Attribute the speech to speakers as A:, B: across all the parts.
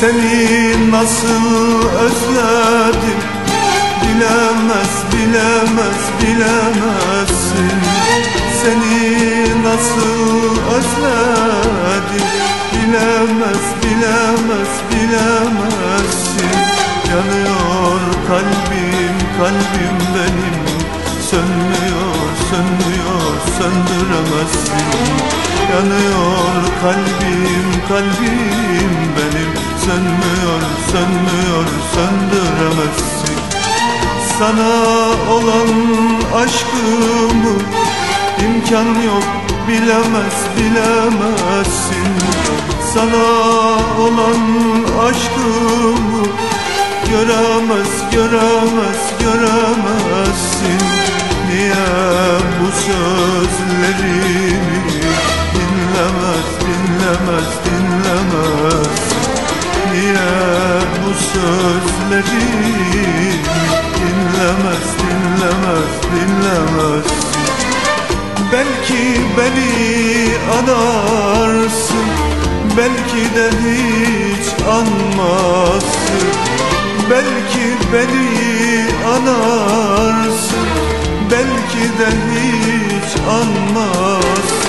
A: Seni nasıl özledim? Bilemez, bilemez, bilemezsin. Seni nasıl özledim? Bilemez, bilemez, bilemezsin. Yanıyor kalbim, kalbim benim Sönmüyor, sönmüyor, söndüremezsin Yanıyor kalbim, kalbim benim. Sönmüyor, sönmüyor, söndüremezsin Sana olan aşkımı imkan yok bilemez, bilemezsin. Sana olan aşkımı göremez, göremez, göremezsin beni anarsın. Belki de hiç anmazsın. Belki beni anarsın. Belki de hiç anmazsın.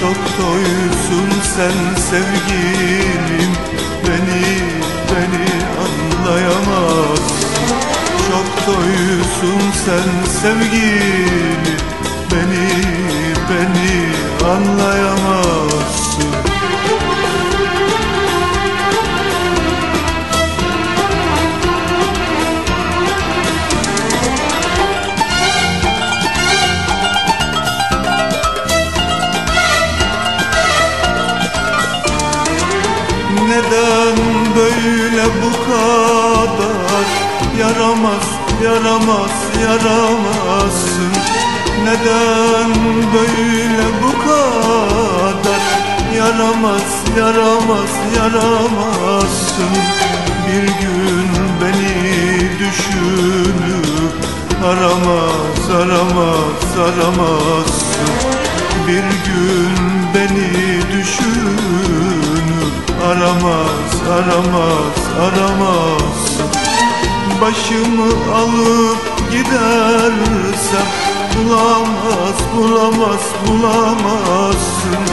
A: Çok toysun sen sevgilim. Beni, beni anlayamazsın. Çok toysun sen sevgilim. Beni, beni anlayamazsın. Neden böyle bu kadar? Yaramaz, yaramaz, yaramazsın Neden böyle bu kadar? Yaramaz, yaramaz, yaramazsın. Bir gün beni düşünüp Aramaz, aramaz, aramazsın. Bir gün beni düşünüp Aramaz, aramaz, aramazsın. Başımı alıp gidersem Bulamaz, bulamaz, bulamazsın.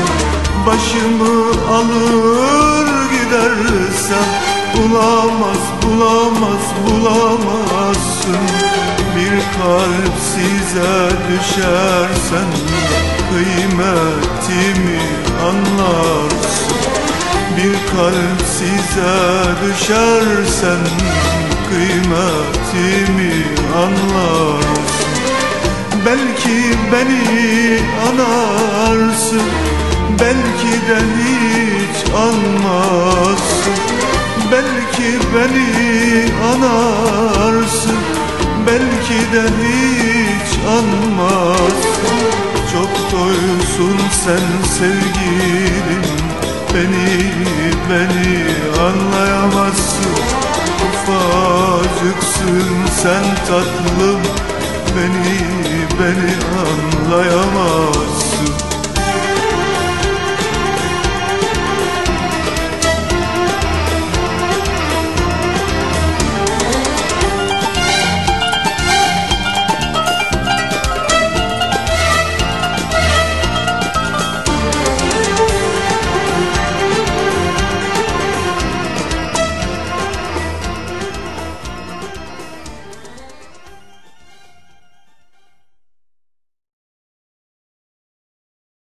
A: Başımı alır gidersem Bulamaz, bulamaz, bulamazsın. Bir kalp size düşersen Kıymetimi anlarsın. Bir kalp size düşersen kıymetimi anlarsın Belki beni anarsın Belki de hiç anmazsın. Belki beni anarsın Belki de hiç anmazsın. Çok doysun sen sevgilim Beni, beni anlayamazsın. Ufacıksın sen tatlım Beni, beni anlayamazsın